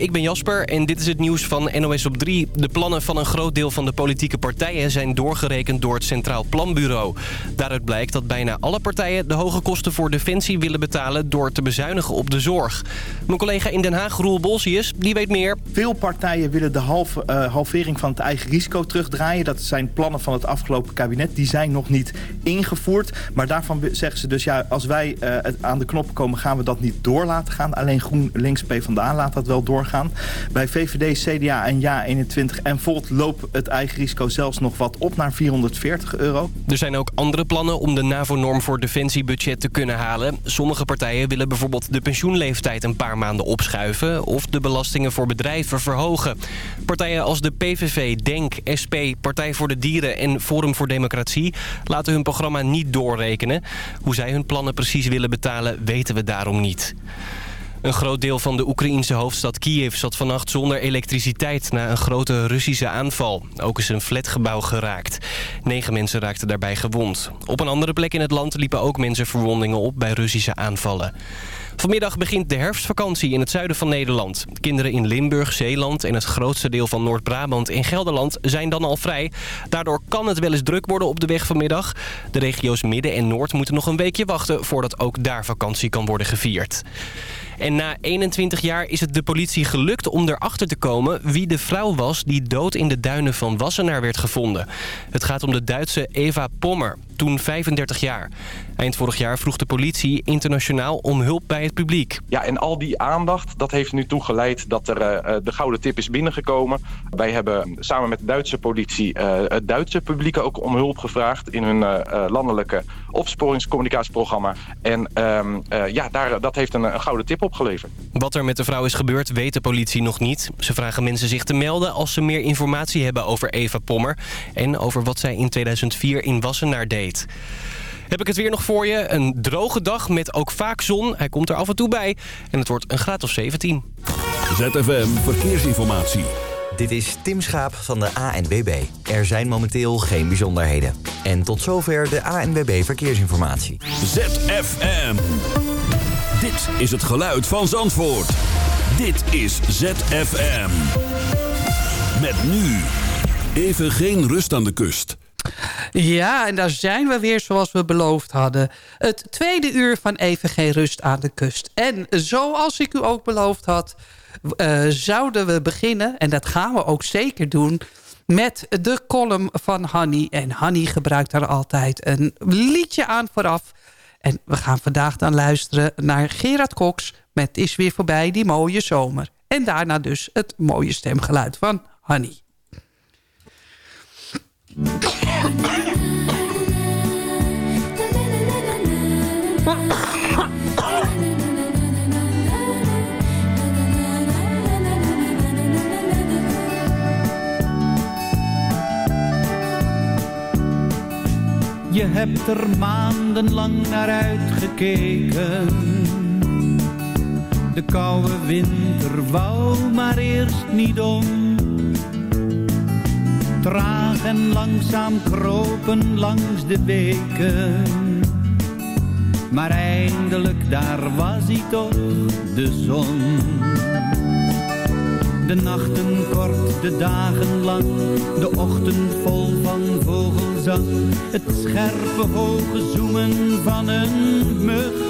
Ik ben Jasper en dit is het nieuws van NOS op 3. De plannen van een groot deel van de politieke partijen zijn doorgerekend door het Centraal Planbureau. Daaruit blijkt dat bijna alle partijen de hoge kosten voor defensie willen betalen door te bezuinigen op de zorg. Mijn collega in Den Haag, Roel Bolsius, die weet meer. Veel partijen willen de uh, halvering van het eigen risico terugdraaien. Dat zijn plannen van het afgelopen kabinet. Die zijn nog niet ingevoerd. Maar daarvan zeggen ze dus, ja, als wij uh, aan de knop komen gaan we dat niet door laten gaan. Alleen GroenLinks PvdA laat dat wel doorgaan. Bij VVD, CDA en Ja21 en Volt loopt het eigen risico zelfs nog wat op naar 440 euro. Er zijn ook andere plannen om de NAVO-norm voor defensiebudget te kunnen halen. Sommige partijen willen bijvoorbeeld de pensioenleeftijd een paar maanden opschuiven... of de belastingen voor bedrijven verhogen. Partijen als de PVV, DENK, SP, Partij voor de Dieren en Forum voor Democratie... laten hun programma niet doorrekenen. Hoe zij hun plannen precies willen betalen, weten we daarom niet. Een groot deel van de Oekraïense hoofdstad Kiev zat vannacht zonder elektriciteit na een grote Russische aanval. Ook is een flatgebouw geraakt. Negen mensen raakten daarbij gewond. Op een andere plek in het land liepen ook mensen verwondingen op bij Russische aanvallen. Vanmiddag begint de herfstvakantie in het zuiden van Nederland. Kinderen in Limburg, Zeeland en het grootste deel van Noord-Brabant en Gelderland zijn dan al vrij. Daardoor kan het wel eens druk worden op de weg vanmiddag. De regio's Midden en Noord moeten nog een weekje wachten voordat ook daar vakantie kan worden gevierd. En na 21 jaar is het de politie gelukt om erachter te komen wie de vrouw was die dood in de duinen van Wassenaar werd gevonden. Het gaat om de Duitse Eva Pommer, toen 35 jaar. Eind vorig jaar vroeg de politie internationaal om hulp bij het publiek. Ja, en al die aandacht, dat heeft nu toegeleid dat er uh, de gouden tip is binnengekomen. Wij hebben samen met de Duitse politie uh, het Duitse publiek ook om hulp gevraagd in hun uh, landelijke opsporingscommunicatieprogramma. En ehm, ja, daar, dat heeft een, een gouden tip opgeleverd. Wat er met de vrouw is gebeurd, weet de politie nog niet. Ze vragen mensen zich te melden als ze meer informatie hebben over Eva Pommer... en over wat zij in 2004 in Wassenaar deed. Heb ik het weer nog voor je. Een droge dag met ook vaak zon. Hij komt er af en toe bij. En het wordt een graad of 17. ZFM Verkeersinformatie. Dit is Tim Schaap van de ANWB. Er zijn momenteel geen bijzonderheden. En tot zover de ANWB Verkeersinformatie. ZFM. Dit is het geluid van Zandvoort. Dit is ZFM. Met nu. Even geen rust aan de kust. Ja, en daar zijn we weer zoals we beloofd hadden. Het tweede uur van Even Geen Rust aan de Kust. En zoals ik u ook beloofd had... Uh, zouden we beginnen, en dat gaan we ook zeker doen... met de column van Hanny. En Hanny gebruikt daar altijd een liedje aan vooraf. En we gaan vandaag dan luisteren naar Gerard Cox... met Is weer voorbij die mooie zomer. En daarna dus het mooie stemgeluid van Hanny. Je hebt er maandenlang naar uitgekeken. De koude winter wou maar eerst niet om. Traag en langzaam kropen langs de weken. Maar eindelijk daar was hij toch, de zon. De nachten kort, de dagen lang, de ochtend vol van vogelzang. Het scherpe hoge zoemen van een mug.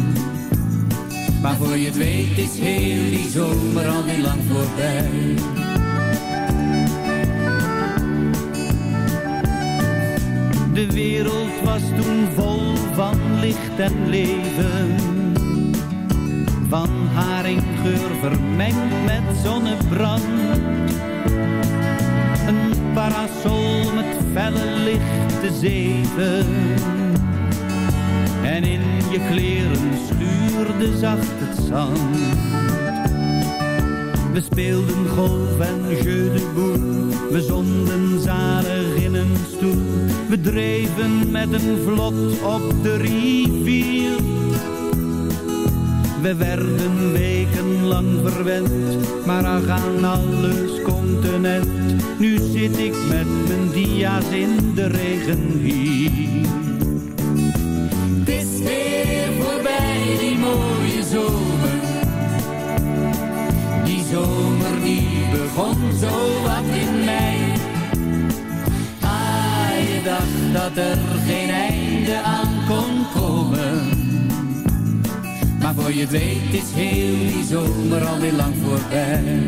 Maar voor je het weet is heel die zomer al niet lang voorbij. De wereld was toen vol van licht en leven. Van haringgeur vermengd met zonnebrand. Een parasol met felle lichte zeven. En in je kleren schuurde zacht het zand. We speelden golf en jeu de. We zonden zalig in een stoel. We dreven met een vlot op de rivier. We werden wekenlang verwend, maar ach aan alles continent. Nu zit ik met mijn dia's in de regen hier. Dat er geen einde aan kon komen. Maar voor je weet is heel die zomer alweer lang voorbij.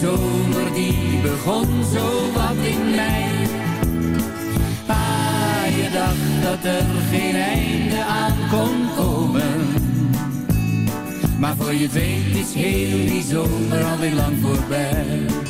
Zomer die begon zo wat in mei. Ah, je dacht dat er geen einde aan kon komen. Maar voor je weet is heel die zomer alweer lang voorbij.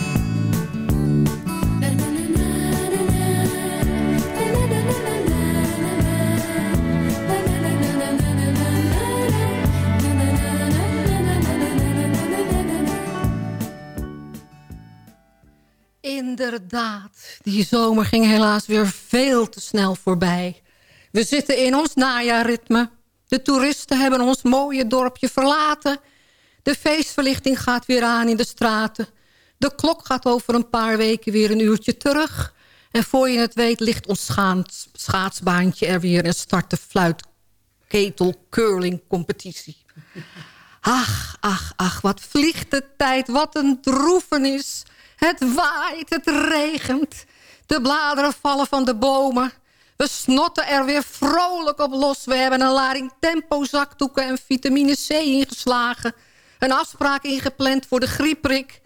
Inderdaad, die zomer ging helaas weer veel te snel voorbij. We zitten in ons najaarritme. De toeristen hebben ons mooie dorpje verlaten. De feestverlichting gaat weer aan in de straten. De klok gaat over een paar weken weer een uurtje terug. En voor je het weet ligt ons schaats, schaatsbaantje er weer... en start de fluitketel curling competitie. Ach, ach, ach, wat vliegt de tijd, wat een droefenis. Het waait, het regent. De bladeren vallen van de bomen. We snotten er weer vrolijk op los. We hebben een lading tempo zakdoeken en vitamine C ingeslagen. Een afspraak ingepland voor de griepprik.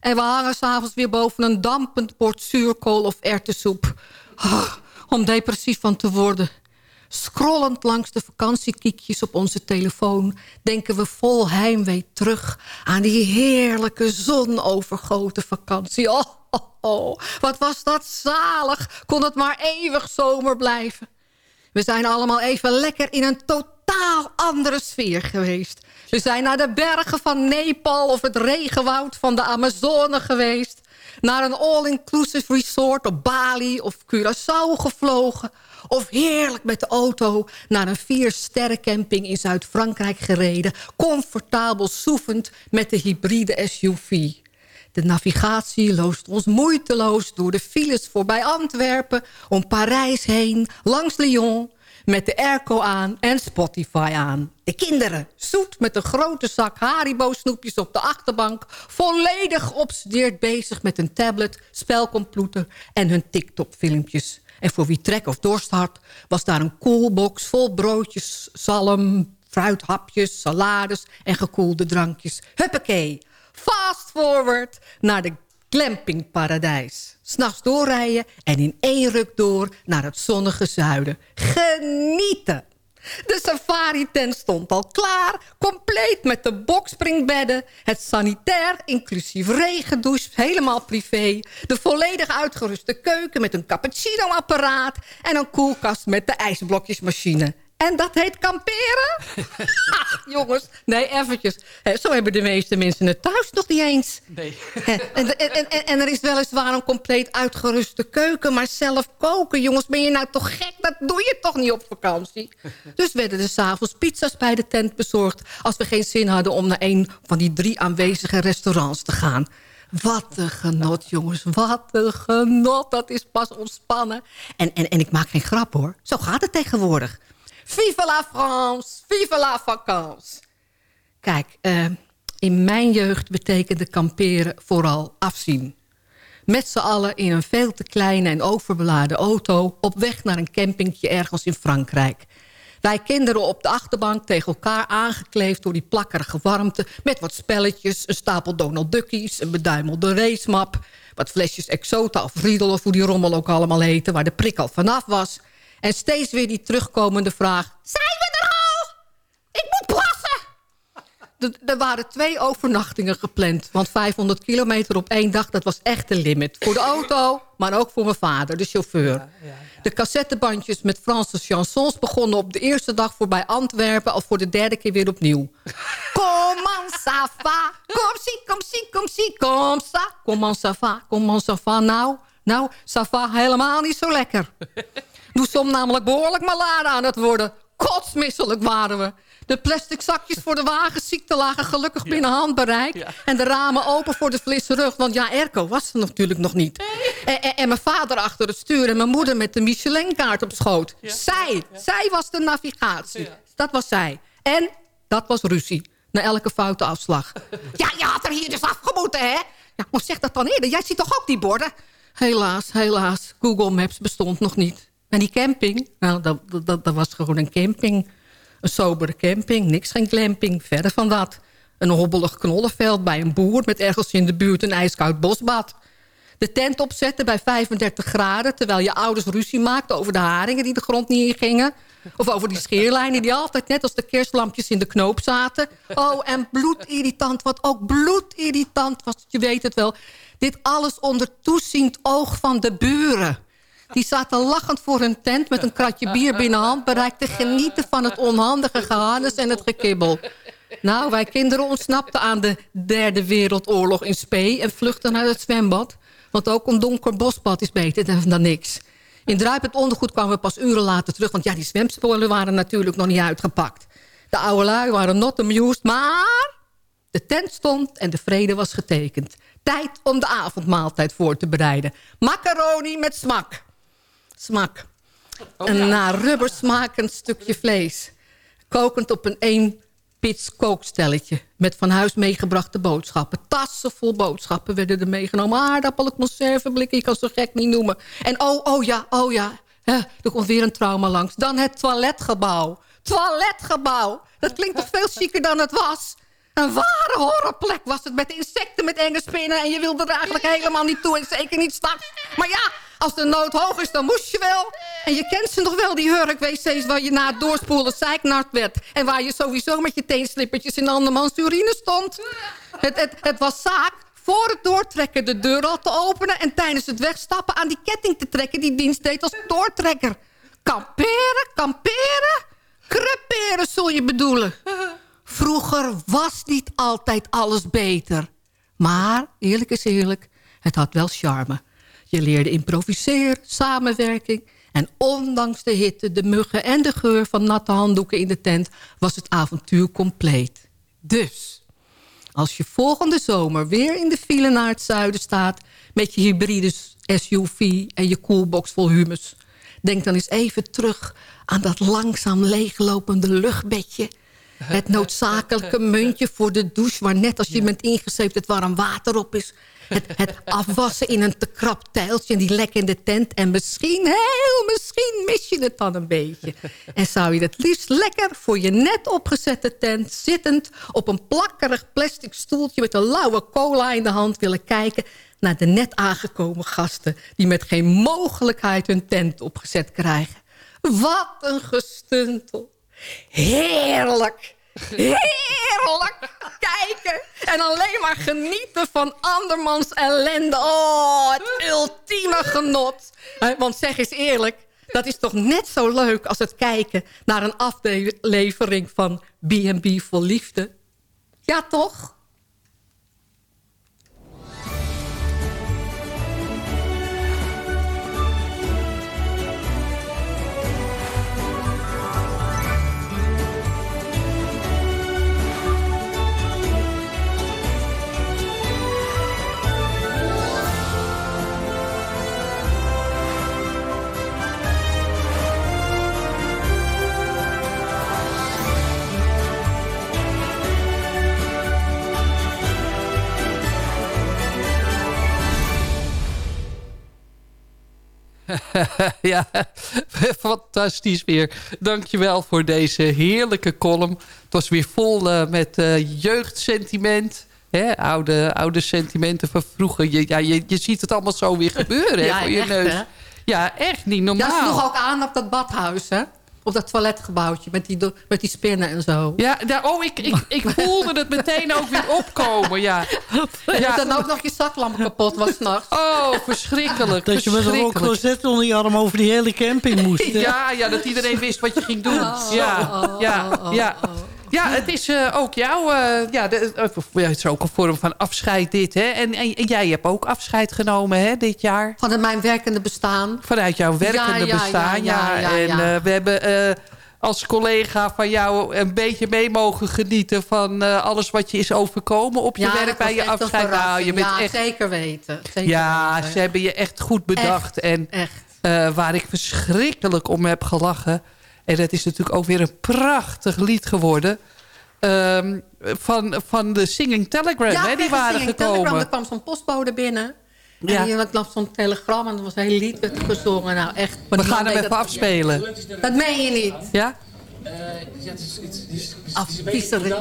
En we hangen s'avonds weer boven een dampend bord zuurkool of erwtensoep. Oh, om depressief van te worden. Scrollend langs de vakantiekiekjes op onze telefoon... denken we vol heimwee terug aan die heerlijke zonovergoten vakantie. Oh, oh, oh, wat was dat zalig. Kon het maar eeuwig zomer blijven. We zijn allemaal even lekker in een totaal andere sfeer geweest. We zijn naar de bergen van Nepal of het regenwoud van de Amazone geweest. Naar een all-inclusive resort op Bali of Curaçao gevlogen of heerlijk met de auto naar een vier camping in Zuid-Frankrijk gereden. Comfortabel soefend met de hybride SUV. De navigatie loost ons moeiteloos door de files voorbij Antwerpen... om Parijs heen, langs Lyon, met de airco aan en Spotify aan. De kinderen, zoet met een grote zak Haribo-snoepjes op de achterbank... volledig obsedeerd bezig met een tablet, spelcomputer en hun TikTok-filmpjes. En voor wie trek of dorst had, was daar een koelbox vol broodjes, zalm, fruithapjes, salades en gekoelde drankjes. Huppakee, fast forward naar de glampingparadijs. S'nachts doorrijden en in één ruk door naar het zonnige zuiden. Genieten! De safari-tent stond al klaar, compleet met de bokspringbedden... het sanitair, inclusief regendouche, helemaal privé... de volledig uitgeruste keuken met een cappuccino-apparaat... en een koelkast met de ijsblokjesmachine. En dat heet kamperen? Jongens, nee, eventjes. Zo hebben de meeste mensen het thuis nog niet eens. Nee. En, en, en, en er is weliswaar een compleet uitgeruste keuken... maar zelf koken, jongens, ben je nou toch gek? Dat doe je toch niet op vakantie? Dus werden er s'avonds pizza's bij de tent bezorgd... als we geen zin hadden om naar een van die drie aanwezige restaurants te gaan... Wat een genot, jongens. Wat een genot. Dat is pas ontspannen. En, en, en ik maak geen grap, hoor. Zo gaat het tegenwoordig. Vive la France, vive la vacances. Kijk, uh, in mijn jeugd betekende kamperen vooral afzien. Met z'n allen in een veel te kleine en overbeladen auto... op weg naar een campingje ergens in Frankrijk. Wij kinderen op de achterbank tegen elkaar aangekleefd... door die plakkerige warmte, met wat spelletjes... een stapel Donald Duckies, een beduimelde racemap... wat flesjes Exota of Riedel of hoe die rommel ook allemaal heten... waar de prik al vanaf was... En steeds weer die terugkomende vraag... Zijn we er al? Ik moet plassen! er waren twee overnachtingen gepland. Want 500 kilometer op één dag, dat was echt de limit. Voor de auto, maar ook voor mijn vader, de chauffeur. Ja, ja, ja. De cassettebandjes met Franse chansons begonnen op de eerste dag voorbij Antwerpen... al voor de derde keer weer opnieuw. Comment ça va? Kom si, kom si, kom si, kom ça. Comment ça va? Comment ça va? Nou, nou, ça va helemaal niet zo lekker. Toen som namelijk behoorlijk malade aan het worden. Kotsmisselijk waren we. De plastic zakjes voor de wagenziekte lagen gelukkig binnen handbereik. En de ramen open voor de frisse rug. Want ja, Erco was er natuurlijk nog niet. En, en, en, mijn vader achter het stuur en mijn moeder met de Michelin-kaart op schoot. Zij, zij was de navigatie. Dat was zij. En dat was ruzie. Na elke foute afslag. ja, je had er hier dus afgemoeten, hè? Ja, maar zeg dat dan eerder. Jij ziet toch ook die borden? Helaas, helaas. Google Maps bestond nog niet. En die camping, nou, dat, dat, dat was gewoon een camping. Een sobere camping, niks geen glamping, verder van dat. Een hobbelig knollenveld bij een boer met ergens in de buurt een ijskoud bosbad. De tent opzetten bij 35 graden... terwijl je ouders ruzie maakten over de haringen die de grond niet in gingen. Of over die scheerlijnen die altijd net als de kerstlampjes in de knoop zaten. Oh, en bloedirritant, wat ook bloedirritant was. Je weet het wel. Dit alles onder toeziend oog van de buren. Die zaten lachend voor hun tent met een kratje bier binnen handbereik... te genieten van het onhandige gehannes en het gekibbel. Nou, wij kinderen ontsnapten aan de derde wereldoorlog in Spee... en vluchtten naar het zwembad. Want ook een donker bosbad is beter dan niks. In druipend ondergoed kwamen we pas uren later terug... want ja, die zwemspolen waren natuurlijk nog niet uitgepakt. De oude lui waren not amused, maar... De tent stond en de vrede was getekend. Tijd om de avondmaaltijd voor te bereiden. Macaroni met smak smak. Oh, een naar rubber smakend stukje vlees. Kokend op een één pits kookstelletje. Met van huis meegebrachte boodschappen. Tassen vol boodschappen werden er meegenomen. Aardappelen, conserveblikken, ik kan ze gek niet noemen. En oh, oh ja, oh ja. er komt weer een trauma langs. Dan het toiletgebouw. Toiletgebouw. Dat klinkt toch veel chiquer dan het was. Een ware horrorplek was het met insecten met enge spinnen... en je wilde er eigenlijk helemaal niet toe en zeker niet straks. Maar ja, als de nood hoog is, dan moest je wel. En je kent ze nog wel, die hurk-wc's... waar je na het doorspoelen zeiknart werd... en waar je sowieso met je teenslippertjes in andermans urine stond. Het, het, het was zaak voor het doortrekken de deur al te openen... en tijdens het wegstappen aan die ketting te trekken... die dienst deed als doortrekker. Kamperen, kamperen, creperen zul je bedoelen. Vroeger was niet altijd alles beter. Maar, eerlijk is eerlijk, het had wel charme. Je leerde improviseren, samenwerking... en ondanks de hitte, de muggen en de geur van natte handdoeken in de tent... was het avontuur compleet. Dus, als je volgende zomer weer in de file naar het zuiden staat... met je hybride SUV en je koelbox vol humus... denk dan eens even terug aan dat langzaam leeglopende luchtbedje het noodzakelijke muntje voor de douche... waar net als je bent ingezeept het warm water op is. Het, afwassen in een te krap tijltje die lek in de tent. En misschien, heel misschien mis je het dan een beetje. En zou je het liefst lekker voor je net opgezette tent... zittend op een plakkerig plastic stoeltje... met een lauwe cola in de hand willen kijken naar de net aangekomen gasten... die met geen mogelijkheid hun tent opgezet krijgen. Wat een gestuntel. Heerlijk. Heerlijk kijken. En alleen maar genieten van andermans ellende. Oh, het ultieme genot. Want zeg eens eerlijk. Dat is toch net zo leuk als het kijken naar een aflevering van B&B voor Liefde? Ja, toch? ja, fantastisch weer. Dankjewel voor deze heerlijke column. Het was weer vol uh, met uh, jeugdsentiment. Hè? Oude, oude sentimenten van vroeger. Je, ja, je, je ziet het allemaal zo weer gebeuren ja, hè, voor je echt, neus. Hè? Ja, echt niet normaal. Ja, sloeg ook aan op dat badhuis, hè? Op dat toiletgebouwtje met die, met die spinnen en zo. Ja, daar, oh, ik, ik, ik voelde het meteen ook weer opkomen, ja. ja. Dan ook nog je zaklamp kapot was s'nachts. Oh, verschrikkelijk. Dat je met een rokroset onder je arm over die hele camping moest. Ja, ja, dat iedereen wist wat je ging doen. Oh, ja, oh, ja, oh, ja. Ja, het is uh, ook jouw... Uh, ja, de, uh, het is ook een vorm van afscheid dit, hè? En, en, en, jij hebt ook afscheid genomen, hè, dit jaar? Van mijn werkende bestaan. Vanuit jouw werkende ja, ja, bestaan, ja. ja, ja en we hebben als collega van jou een beetje mee mogen genieten... van uh, alles wat je is overkomen op je ja, werk bij je afscheid. Nou, je bent ja, echt... zeker weten. Zeker ja, weten. ze hebben je echt goed bedacht. Echt, en echt. Uh, waar ik verschrikkelijk om heb gelachen... en dat is natuurlijk ook weer een prachtig lied geworden... Um, van, van de Singing Telegram, ja, hè, die waren Singing gekomen. Telegram, er kwam zo'n postbode binnen... Ja. En ik las zo'n telegram en er was een heel lied gezongen. Nou, echt. We gaan hem even dat, afspelen. Ja. Dat meen je niet. Ja? Uh, ja, het is, het is, het is, het is Afviezering.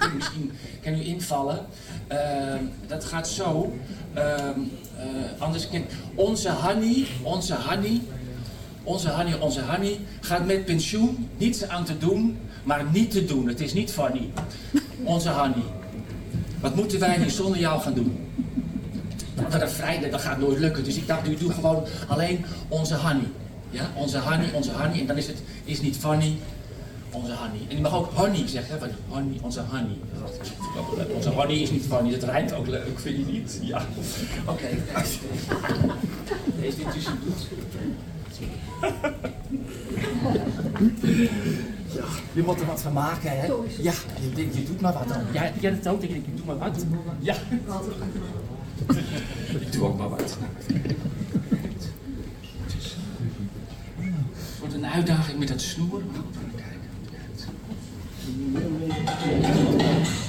Dus misschien kan u invallen. Uh, dat gaat zo. Uh, anders kan... Onze Hanny, onze Hanny, onze Hanny, onze Hanny gaat met pensioen. Niets aan te doen, maar niet te doen. Het is niet funny. Onze Hanny. Wat moeten wij hier zonder jou gaan doen? Dat is vrijdag, dat gaat nooit lukken. Dus ik dacht, u doet gewoon alleen onze honey. Ja, onze honey, onze honey. En dan is het is niet funny, onze honey. En je mag ook honey zeggen, van honey, onze honey. Onze honey is niet funny, dat rijmt ook leuk, vind je niet? Ja. Oké. Okay. Deze tussen doet. Ja, je moet er wat van maken, hè? Ja, je, denkt, je doet maar wat dan. Ja, jij het ook, denk ik, doe maar wat. Ja. Ik doe ook maar wat. Het wordt een uitdaging met dat snoer. Heel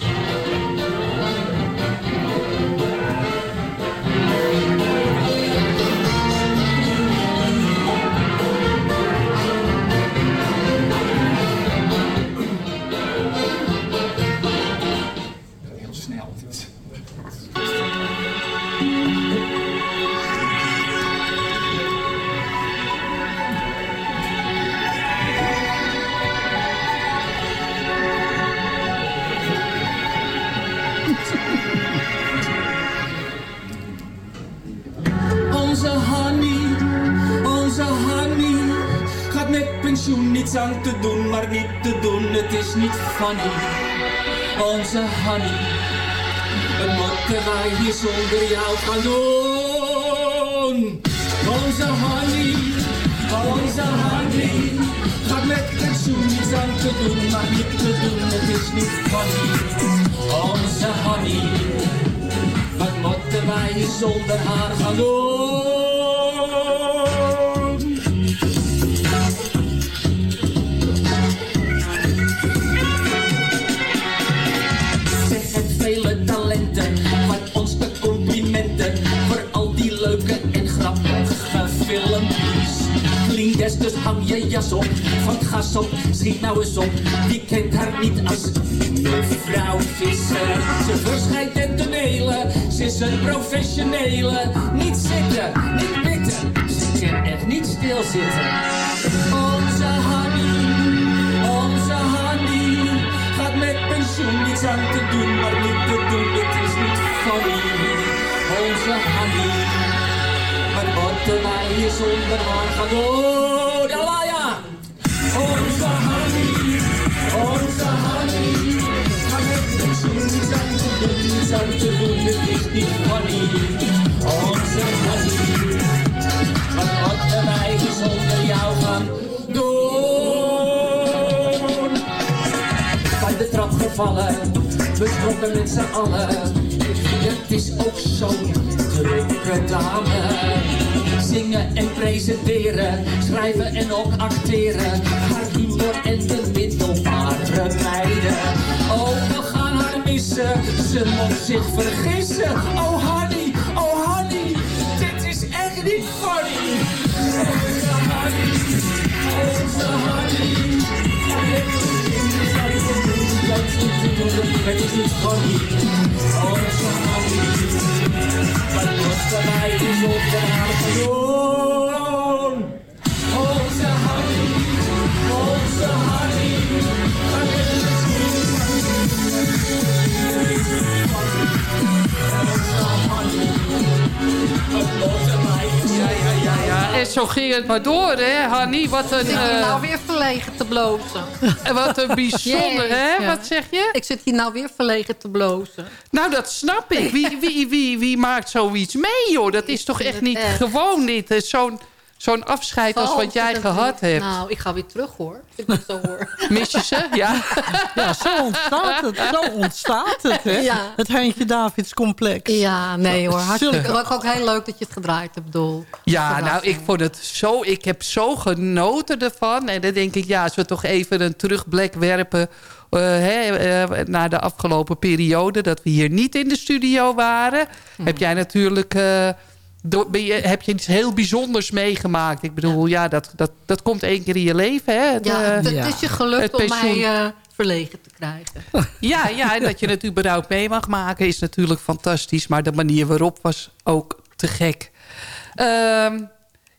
te doen, maar niet te doen, het is niet funny. Onze honey, wat moeten wij hier zonder jou gaan? Onze honey, onze honey gaat met pensioen niets aan te doen, maar niet te doen, het is niet funny. Onze honey. Wat moeten wij zonder haar gaan? Jas op, van het gas op, schiet nou eens op. Wie kent haar niet als mevrouw Visser? Ze verschijnt in tonelen, ze is een professionele. Niet zitten, niet bitten, ze kan echt niet stilzitten. Onze honey, onze honey, gaat met pensioen niets aan te doen, maar niet te doen, het is niet funny. Onze honey, wat moeten wij je zonder haar gaan. Hanny. Ga met z'n allen. Het is ook zo'n drukke dame. Zingen en presenteren, schrijven en ook acteren. Haar humor en de middelbare meiden. Oh, we gaan haar missen, ze moet zich vergissen. Oh, honey, oh, honey, dit is echt niet funny. Onze honey, onze honey. Het is niet funny. En zo ging het maar door, hè, Hanny? Wat een, Zit je eh, nou weer verlegen te blozen? en wat een bijzonder, hè? Wat zeg je? Ik zit hier nou weer verlegen te blozen. Nou, dat snap ik. Wie, wie, wie, wie maakt zoiets mee, joh? Dat is toch echt niet echt. gewoon dit. eh, Zo'n zo'n afscheid als wat jij gehad hebt. Nou, ik ga weer terug hoor. Als ik het zo hoor. Mis je ze? Ja. Ja, zo ontstaat het. Zo ontstaat het, hè? Ja. Het Heintje Davids complex. Ja, nee hoor. Hartstikke. Zulke- Ook, ook heel leuk dat je het gedraaid hebt, Dol. Ja, nou, ik vond het zo... Ik heb zo genoten ervan. En dan denk ik, ja, als we toch even een terugblik werpen... eh, hè, eh, naar de afgelopen periode... dat we hier niet in de studio waren... Hmm. heb jij natuurlijk... eh, ben je, heb je iets heel bijzonders meegemaakt. Ik bedoel, ja, dat, dat, dat komt één keer in je leven. Hè? De- Ja, het, het Ja. is je gelukt Het om mij eh, verlegen te krijgen. Ja, ja, en dat je het überhaupt mee mag maken is natuurlijk fantastisch. Maar de manier waarop was ook te gek. Ehm,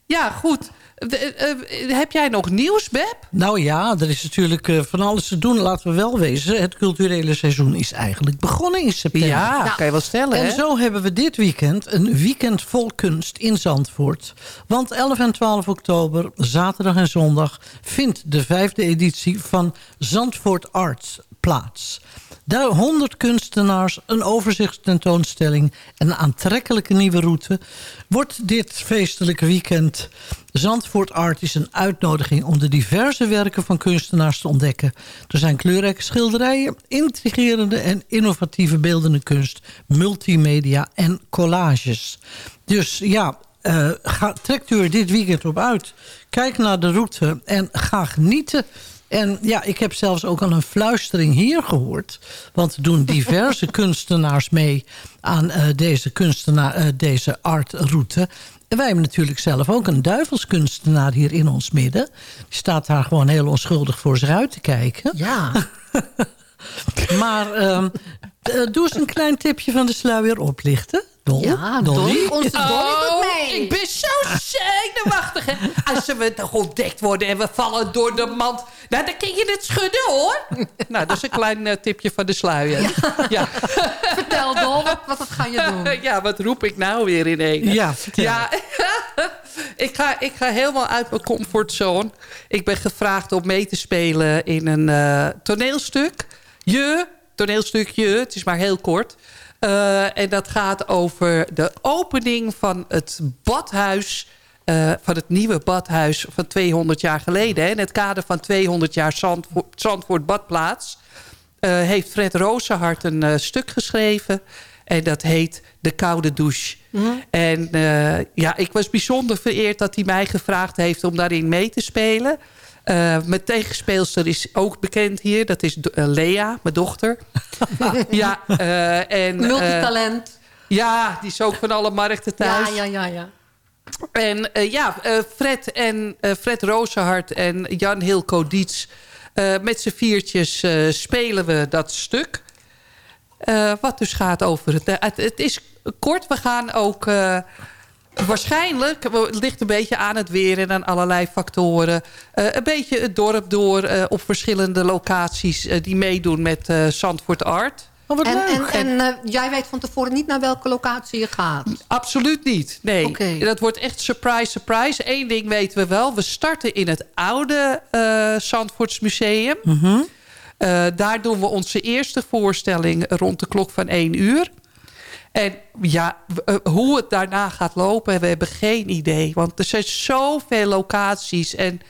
ja, goed. De- eh, heb jij nog nieuws, Beb? Nou ja, er is natuurlijk eh, van alles te doen. Laten we wel wezen. Het culturele seizoen is eigenlijk begonnen in september. Ja, Ja. kan je wel stellen, En hè? zo hebben we dit weekend een weekend vol kunst in Zandvoort. Want 11 en 12 oktober, zaterdag en zondag... vindt de vijfde editie van Zandvoort Arts plaats. Daar 100 kunstenaars, een overzichtstentoonstelling... en een aantrekkelijke nieuwe route... wordt dit feestelijke weekend... Zandvoort Art is een uitnodiging om de diverse werken van kunstenaars te ontdekken. Er zijn kleurrijke schilderijen, intrigerende en innovatieve beeldende kunst, multimedia en collages. Dus ja, eh, ga, trekt u er dit weekend op uit. Kijk naar de route en ga genieten. En ja, ik heb zelfs ook al een fluistering hier gehoord. Want er doen diverse kunstenaars mee aan eh, deze, kunstenaar, eh, deze artroute. En wij hebben natuurlijk zelf ook een duivelskunstenaar hier in ons midden. Die staat daar gewoon heel onschuldig voor zich uit te kijken. Ja. Maar ehm, eh, doe eens een klein tipje van de sluier oplichten. Dol, Ja, Dolly. Dolly, onze Dolly doet mee. Oh, ik ben zo zenuwachtig. hè. Als we toch ontdekt worden en we vallen door de mand... Nou, dan kun je het schudden, hoor. nou, dat is een klein eh, tipje van de sluier. Ja. Vertel Dol, wat, wat ga je doen? ja, wat roep ik nou weer in één? Ja, vertel. Ja, ik, ga, ik ga helemaal uit mijn comfortzone. Ik ben gevraagd om mee te spelen in een eh, toneelstuk. Je, toneelstukje, het is maar heel kort. Eh, en dat gaat over de opening van het badhuis... eh, van het nieuwe badhuis van 200 jaar geleden. Hè. In het kader van 200 jaar Zandvoort, Zandvoort Badplaats... eh, heeft Fred Rozenhart een stuk geschreven. En dat heet De Koude Douche. En eh, ja, ik was bijzonder vereerd dat hij mij gevraagd heeft om daarin mee te spelen. Eh, mijn tegenspeelster is ook bekend hier. Dat is eh, Lea, mijn dochter. ja, eh, en, Multitalent. ja, die is ook van alle markten thuis. Ja, ja, ja, ja. En ja, Fred, en, Fred Rozenhart en Jan Hilco Diets... eh, met z'n viertjes spelen we dat stuk. Wat dus gaat over het, het... Het is kort, we gaan ook... waarschijnlijk, het ligt een beetje aan het weer en aan allerlei factoren... eh, een beetje het dorp door eh, op verschillende locaties... eh, die meedoen met eh, Zandvoort Art... Oh, wat en, leuk. En, en jij weet van tevoren niet naar welke locatie je gaat? Absoluut niet, nee. Oké. Dat wordt echt surprise, surprise. Eén ding weten we wel. We starten in het oude eh Zandvoortsmuseum. Mhm. Eh, daar doen we onze eerste voorstelling rond de klok van één uur. En ja, eh, hoe het daarna gaat lopen, we hebben geen idee. Want er zijn zoveel locaties. En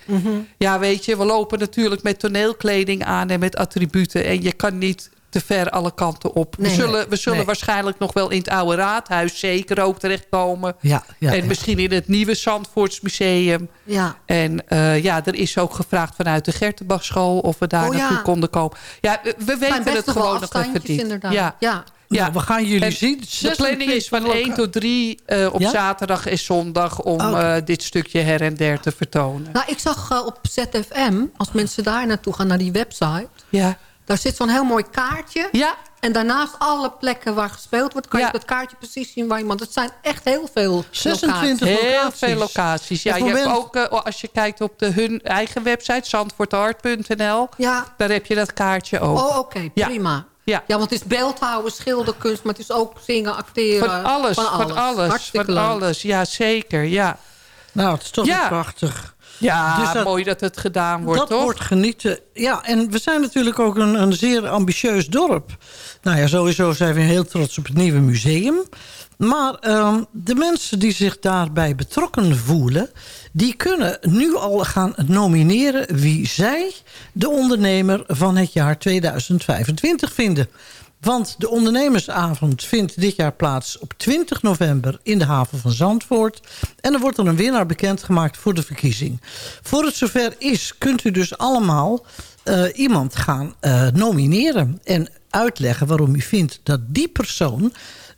ja, weet je, we lopen natuurlijk met toneelkleding aan en met attributen. En je kan niet te ver alle kanten op. Nee, we zullen, we zullen nee. waarschijnlijk nog wel in het oude raadhuis zeker ook terechtkomen. Ja, ja, en ja. misschien in het nieuwe Zandvoortsmuseum. Ja. En eh, ja, er is ook gevraagd vanuit de Gertenbachschool... of we daar Oh, ja. naartoe konden komen. Ja, we- weten het gewoon nog even niet. inderdaad. Ja. Ja. Ja. Nou, we gaan jullie En zien. De planning is van 1 tot 3 eh, op Ja? zaterdag en zondag... om Oké. eh, dit stukje her en der te vertonen. Nou, ik zag eh, op ZFM, als mensen daar naartoe gaan, naar die website... Ja. daar zit zo'n heel mooi kaartje. Ja. En daarnaast alle plekken waar gespeeld wordt... kan Ja. je op het kaartje precies zien waar iemand... Het zijn echt heel veel 26 locaties. Heel locaties. veel locaties. Ja, je hebt ook, als je kijkt op de, hun eigen website... zandvoortart.nl, Ja. daar heb je dat kaartje ook. Oh, oké, prima. Ja. Ja, want het is beeldhouden, schilderkunst... maar het is ook zingen, acteren. Van alles, van alles, Hartstikke van leuk. alles. Ja, zeker, ja. Nou, het is toch Ja. prachtig. Ja, Dus dat- mooi dat het gedaan wordt, dat toch? wordt genieten. Ja, en we zijn natuurlijk ook een, een zeer ambitieus dorp. Nou ja, sowieso zijn we heel trots op het nieuwe museum. Maar ehm, de mensen die zich daarbij betrokken voelen... die kunnen nu al gaan nomineren wie zij de ondernemer van het jaar 2025 vinden. Want de ondernemersavond vindt dit jaar plaats op 20 november in de haven van Zandvoort. En er wordt dan een winnaar bekendgemaakt voor de verkiezing. Voor het zover is, kunt u dus allemaal eh, iemand gaan eh, nomineren. En uitleggen waarom u vindt dat die persoon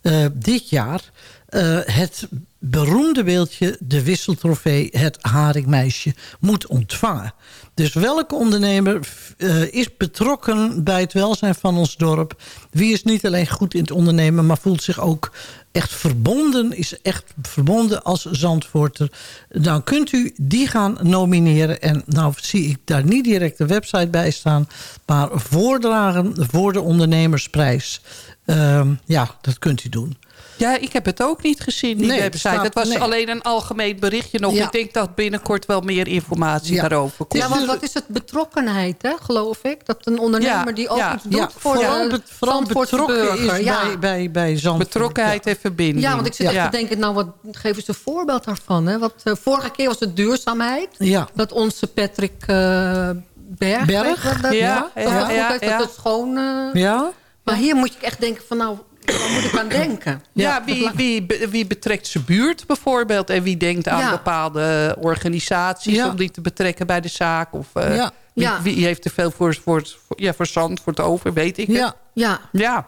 eh, dit jaar eh, het beroemde beeldje, de wisseltrofee, het haringmeisje, moet ontvangen. Dus welke ondernemer eh, is betrokken bij het welzijn van ons dorp? Wie is niet alleen goed in het ondernemen, maar voelt zich ook echt verbonden, is echt verbonden als Zandvoorter. Dan kunt u die gaan nomineren. En nou zie ik daar niet direct de website bij staan, maar voordragen voor de ondernemersprijs. Ehm, ja, dat kunt u doen. Ja, ik heb het ook niet gezien, die Nee, het website. staat- het was nee. alleen een algemeen berichtje nog. Ja. Ik denk dat binnenkort wel meer informatie Ja. daarover komt. Ja, want wat is het betrokkenheid, hè, geloof ik? Dat een ondernemer Ja, die ook ja. iets doet Ja, voor vooral, de vooral betrokken burger. is ja. bij, bij, bij Zandvoort. Betrokkenheid en verbinding. ja, want ik zit Ja. echt te denken, nou, wat, geef eens een voorbeeld daarvan. Hè? Wat, eh, vorige keer was het duurzaamheid. Ja. Dat onze Patrick eh, Berg, Berg? dat, Ja, dat ja, dat dat het schoon... eh, Ja? Maar hier moet je echt denken van, nou, waar moet ik aan denken? Ja, wie, wie, wie betrekt zijn buurt bijvoorbeeld? En wie denkt aan Ja. bepaalde organisaties Ja. om die te betrekken bij de zaak? Of eh, Ja. Wie, Ja. wie heeft er veel voor, ja, voor zand, voor het over, weet ik het. Ja. Ja, Ja.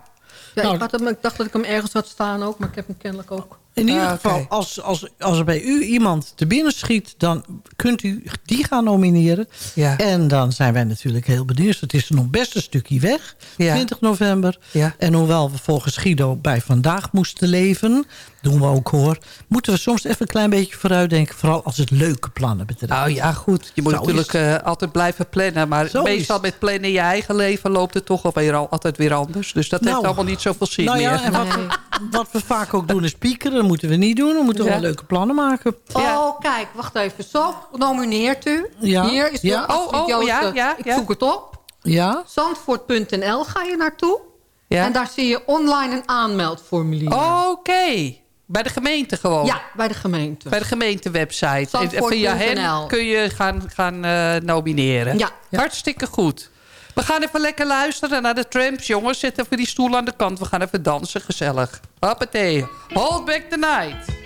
ja Nou, ik, had hem, ik dacht dat ik hem ergens had staan ook, maar ik heb hem kennelijk ook. In ieder Ah, geval, als, als, als er bij u iemand te binnen schiet... dan kunt u die gaan nomineren. Ja. En dan zijn wij natuurlijk heel benieuwd. Het is nog best een stukje weg, Ja. 20 november. Ja. En hoewel we volgens Guido bij vandaag moesten leven... doen we ook hoor... moeten we soms even een klein beetje vooruitdenken... vooral als het leuke plannen betreft. Nou ja, goed. Je moet Zo natuurlijk eh, altijd blijven plannen. Maar Zo meestal is met plannen in je eigen leven loopt het toch alweer al altijd weer anders. Dus dat heeft Nou, allemaal niet zoveel zin nou ja, meer. en wat, wat we vaak ook doen is piekeren. Dat moeten we niet doen. We moeten Ja. wel leuke plannen maken. Ja. Oh, kijk, wacht even. Zo nomineert u. Ja. Hier is de Ja. Oh, oh, ja, ja, Ik zoek het op. Ja? Zandvoort.nl ga je naartoe. Ja? En daar zie je online een aanmeldformulier. Oké. Bij de gemeente gewoon? Ja, bij de gemeente. Bij de gemeentewebsite. En via hen kun je gaan, gaan eh, nomineren. Ja. Hartstikke goed. We gaan even lekker luisteren naar de tramps, jongens. Zet even die stoel aan de kant. We gaan even dansen, gezellig. Hoppatee. Hold back the night.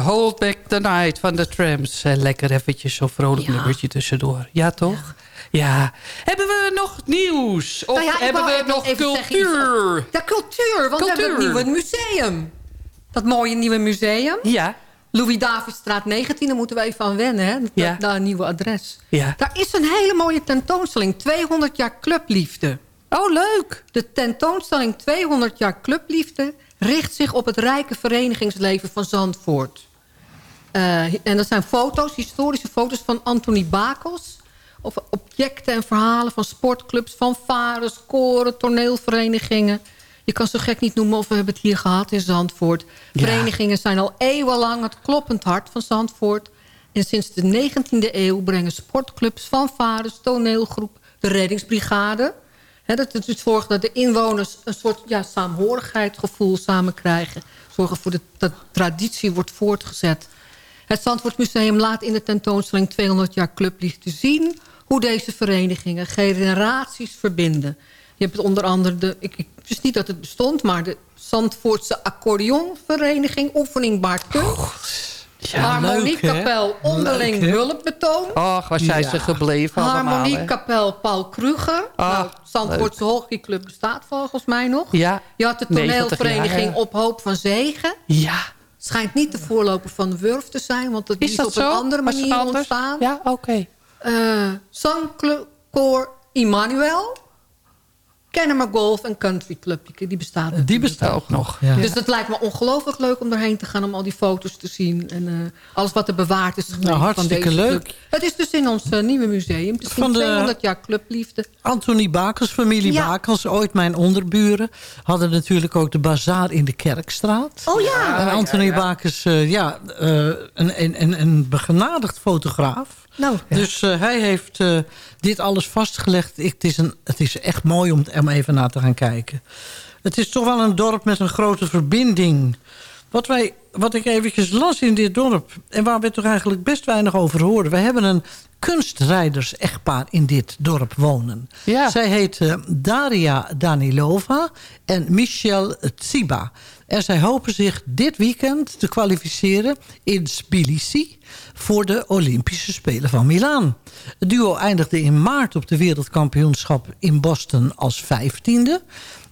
Hold Back the Night van de Trams. Eh, lekker eventjes zo'n vrolijk Ja. nummertje tussendoor. Ja, toch? Ja. Hebben we nog nieuws? Of Nou ja, hebben we nog cultuur? Ja, cultuur, want we hebben Cultuur. een nieuwe museum. Dat mooie nieuwe museum. Ja. Louis Davidstraat 19, daar moeten we even aan wennen, hè? Dat, Ja. dat nieuwe adres. Ja. Daar is een hele mooie tentoonstelling. 200 jaar clubliefde. Oh, leuk. De tentoonstelling 200 jaar clubliefde... richt zich op het rijke verenigingsleven van Zandvoort. Eh, en dat zijn foto's, historische foto's van Anthony Bakels... over objecten en verhalen van sportclubs, fanfares, koren, toneelverenigingen. Je kan zo gek niet noemen of we hebben het hier gehad in Zandvoort. Ja. Verenigingen zijn al eeuwenlang het kloppend hart van Zandvoort. En sinds de 19e eeuw brengen sportclubs, fanfares, toneelgroep... de reddingsbrigade... Dat het dus zorgt dat de inwoners een soort ja, saamhorigheidsgevoel samen krijgen. Zorgen voor de, dat traditie wordt voortgezet. Het Zandvoortsmuseum laat in de tentoonstelling 200 jaar clubliefde zien... hoe deze verenigingen generaties verbinden. Je hebt onder andere, de, ik, ik wist niet dat het bestond... maar de Zandvoortse accordeonvereniging Oefening Baart Kunst... Ja, Harmoniekapel Onderling Leuk? Hulpbetoon... Och, waar zijn ze gebleven allemaal? Harmoniekapel Paul Kruger. Ah, nou, Zandvoortse hockeyclub bestaat volgens mij nog. Ja. Je had de 90 toneelvereniging jaar, ja. Op Hoop van Zegen. Ja. Schijnt niet de voorloper van de Wurf te zijn. Want dat Is is dat op zo? een andere manier ontstaan. Ja, oké. Eh, Zangkoor Immanuel. Kennemer Golf en Country Club. Die, die bestaat Die bestaat ook nog. Ja. Dus het lijkt me ongelooflijk leuk om daarheen te gaan... om al die foto's te zien. En eh, alles wat er bewaard is Nou, van hartstikke deze leuk. club. Het is dus in ons eh, nieuwe museum. Het is Van van de- 200 jaar clubliefde. Anthony Bakers, familie Ja. Bakers, ooit mijn onderburen... hadden natuurlijk ook de bazaar in de Kerkstraat. Oh ja. en Anthony Bakers, eh, ja, eh, een, een, een, een begenadigd fotograaf. Nou, Dus eh, hij heeft eh, dit alles vastgelegd. Ik, het, is een, het is echt mooi om er even naar te gaan kijken. Het is toch wel een dorp met een grote verbinding. Wat, wij, wat ik eventjes las in dit dorp... en waar we toch eigenlijk best weinig over horen... we hebben een kunstrijders-echtpaar in dit dorp wonen. Ja. Zij heet eh, Daria Danilova en Michel Tsiba. En zij hopen zich dit weekend te kwalificeren in Tbilisi... voor de Olympische Spelen van Milaan. Het duo eindigde in maart op de wereldkampioenschap in Boston als vijftiende.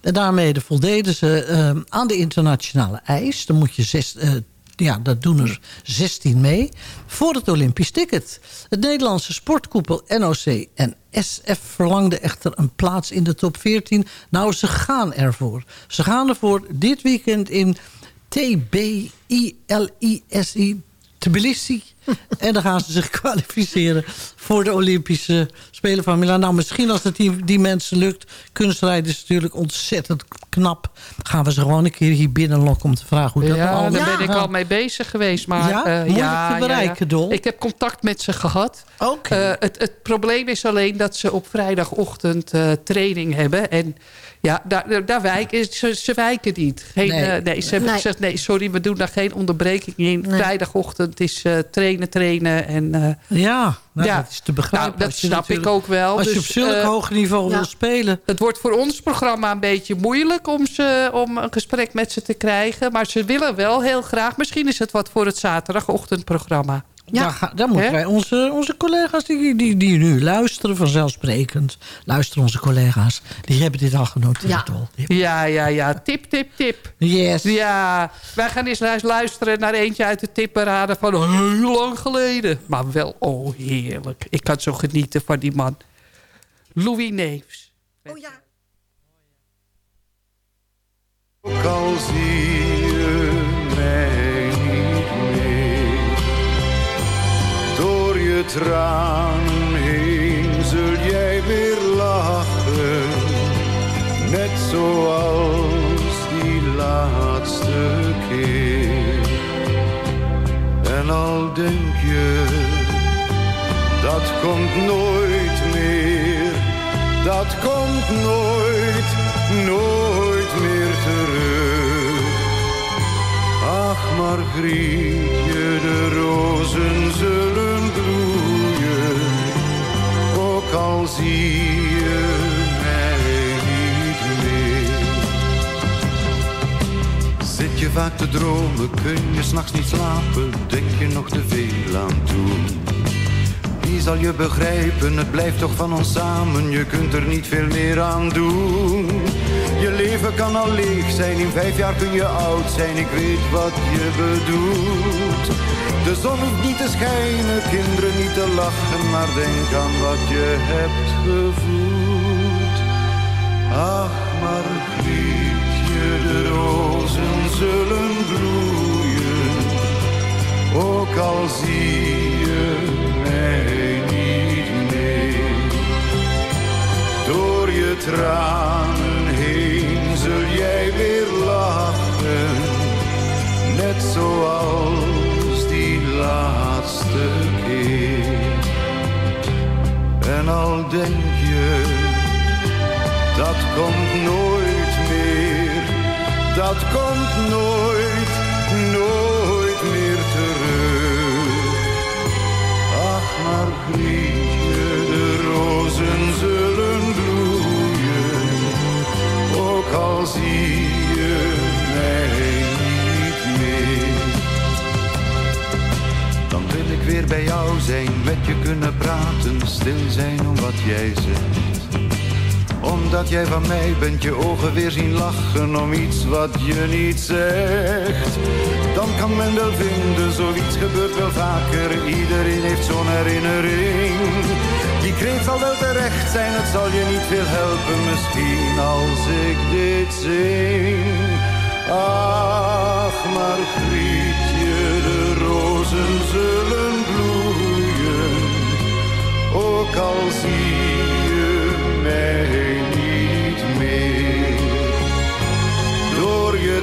En daarmee voldeden ze eh, aan de internationale eis. Dan moet je zes, eh, ja, dat doen er 16 mee. Voor het Olympisch ticket. Het Nederlandse sportkoepel NOC en SF verlangde echter een plaats in de top 14. Nou, ze gaan ervoor. Ze gaan ervoor dit weekend in TBILISI Tbilisi. en dan gaan ze zich kwalificeren voor de Olympische Spelen van Milaan. Nou, misschien als het die, die mensen lukt. Kunstrijden is natuurlijk ontzettend knap. Gaan we ze gewoon een keer hier binnenlokken om te vragen hoe dat Ja, allemaal daar ben ik al mee bezig geweest. Maar, Ja? eh, Moeilijk ja, te bereiken, ja, ja. Dol? Ik heb contact met ze gehad. Oké. Eh, het, het probleem is alleen dat ze op vrijdagochtend eh, training hebben. En ja, daar, daar wijken, ze, ze wijken niet. Geen, Nee. nee. nee, ze hebben Nee. gezegd, nee, sorry, we doen daar geen onderbreking in. Nee. Vrijdagochtend is eh, trainen, trainen. En, eh, Ja, nou, ja. dat is te begrijpen. Nou, dat snap ik ook wel. Als je Dus, op zulk eh, hoog niveau ja. wil spelen... het wordt voor ons programma een beetje moeilijk om, ze, om een gesprek met ze te krijgen. Maar ze willen wel heel graag. Misschien is het wat voor het zaterdagochtendprogramma. Ja. Daar, daar moeten wij onze, onze collega's die, die, die nu luisteren, vanzelfsprekend. Luisteren onze collega's. Die hebben dit al genoteerd. Ja. al. Ja, ja, ja. Tip, tip, tip. Yes. Ja, wij gaan eens lu- luisteren naar eentje uit de tipparade van heel lang geleden. Maar wel, oh heerlijk. Ik kan zo genieten van die man. Louis Neefs. Oh ja. Ook al zie tranen heen zul jij weer lachen, net zoals die laatste keer. En al denk je, dat komt nooit meer, dat komt nooit, nooit meer terug. Ach, Margrietje, de rozen zie je mij niet meer. Zit je vaak te dromen, kun je s'nachts niet slapen, denk je nog te veel aan toen. Wie zal je begrijpen, het blijft toch van ons samen, je kunt er niet veel meer aan doen. Je leven kan al leeg zijn, in vijf jaar kun je oud zijn, ik weet wat je bedoelt. De zon hoeft niet te schijnen, kinderen niet te lachen, maar denk aan wat je hebt gevoeld. Ach, Margrietje, de rozen zullen bloeien, ook al zie je mij niet meer. Door je tranen heen zul jij weer lachen, net zoals laatste keer. En al denk je, dat komt nooit meer, dat komt nooit, nooit meer terug. Ach, Margrietje, de rozen zullen bloeien, ook al zie je mij weer bij jou zijn, met je kunnen praten, stil zijn om wat jij zegt omdat jij van mij bent, je ogen weer zien lachen om iets wat je niet zegt. Dan kan men wel vinden, zoiets gebeurt wel vaker. Iedereen heeft zo'n herinnering. Die kreet zal wel terecht zijn, het zal je niet veel helpen misschien als ik dit zing.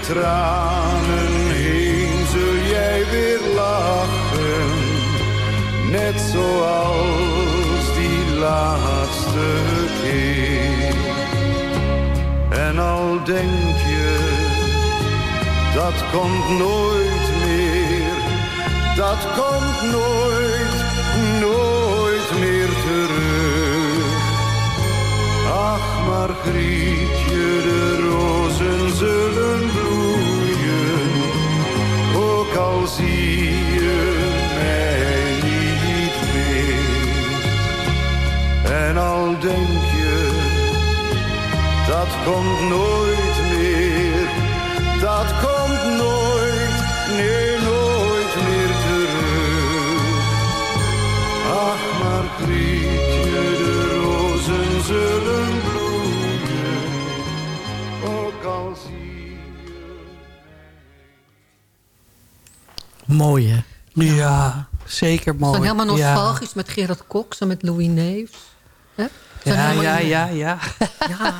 Tranen heen zul jij weer lachen, net zoals die laatste keer. En al denk je, dat komt nooit meer, dat komt nooit, nooit meer terug. Ach, Margrietje, de rozen zullen En al denk je, dat komt nooit meer, dat komt nooit, nee, nooit meer terug. Ach, Margrietje, de rozen zullen bloeien, ook al zie je... Mooi, hè? Ja, zeker We mooi. zijn helemaal Ja. nostalgisch met Gerard Cox en met Louis Neefs. Ja, ja, in- ja, ja.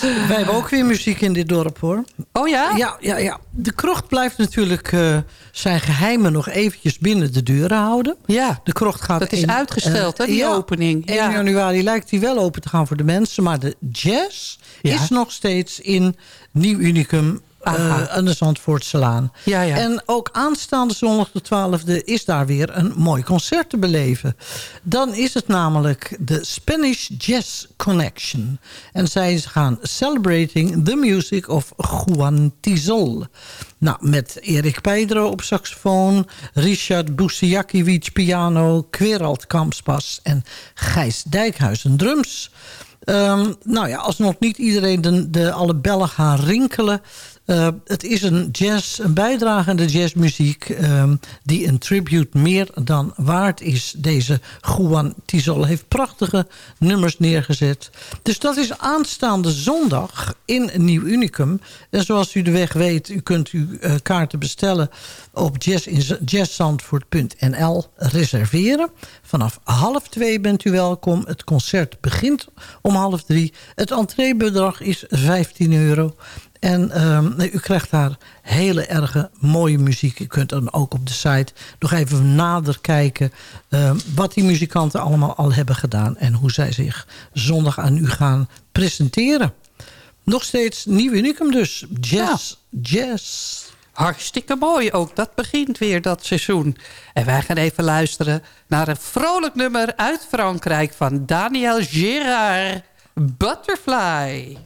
Wij hebben ook weer muziek in dit dorp, hoor. Oh ja? Ja, ja, ja. De krocht blijft natuurlijk eh, zijn geheimen nog eventjes binnen de deuren houden. Ja, de krocht gaat... dat is in, uitgesteld, eh, hè, die ja, opening. 1 Ja. januari lijkt die wel open te gaan voor de mensen. Maar de jazz Ja. is nog steeds in Nieuw Unicum Eh, aan de Zandvoortselaan. Ja, ja. En ook aanstaande zondag de 12e is daar weer een mooi concert te beleven. Dan is het namelijk de Spanish Jazz Connection. En zij gaan Celebrating the Music of Juan Tizol. Nou, met Erik Pedro op saxofoon, Richard Busiakiewicz piano, Queralt Kampspas en Gijs Dijkhuizen drums. Ehm, nou ja, als nog niet iedereen de, de alle bellen gaan rinkelen... Uh, het is een jazz, een bijdrage de jazzmuziek... Um, die een tribute meer dan waard is. Deze Juan Tizol heeft prachtige nummers neergezet. Dus dat is aanstaande zondag in Nieuw Unicum. En zoals u de weg weet, u kunt uw uh, kaarten bestellen... op jazzzandvoort.nl reserveren. Vanaf half twee bent u welkom. Het concert begint om half drie. Het entreebedrag is 15 euro. En um, u krijgt daar hele erge mooie muziek. U kunt dan ook op de site nog even nader kijken... Um, wat die muzikanten allemaal al hebben gedaan... en hoe zij zich zondag aan u gaan presenteren. Nog steeds nieuw unicum dus. Jazz, ja. jazz. Hartstikke mooi ook. Dat begint weer dat seizoen. En wij gaan even luisteren naar een vrolijk nummer uit Frankrijk... van Daniel Gérard, Butterfly.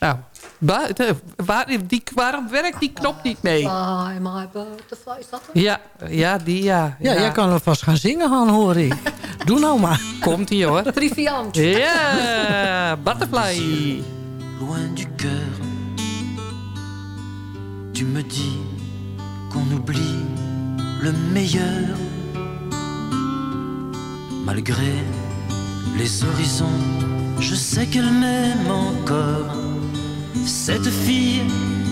Nou, Wa- de- waar, die, waarom werkt die knop niet mee? Fly my butterfly, is dat hem? Ja, ja die ja. Ja, jij kan alvast gaan zingen, Han, hoor ik. Doe nou maar. Komt-ie, hoor. Triviant. Ja, Butterfly. loin du cœur. Tu me dis qu'on oublie le meilleur. Malgré les horizons, je sais qu'elle m'aime encore. Cette fille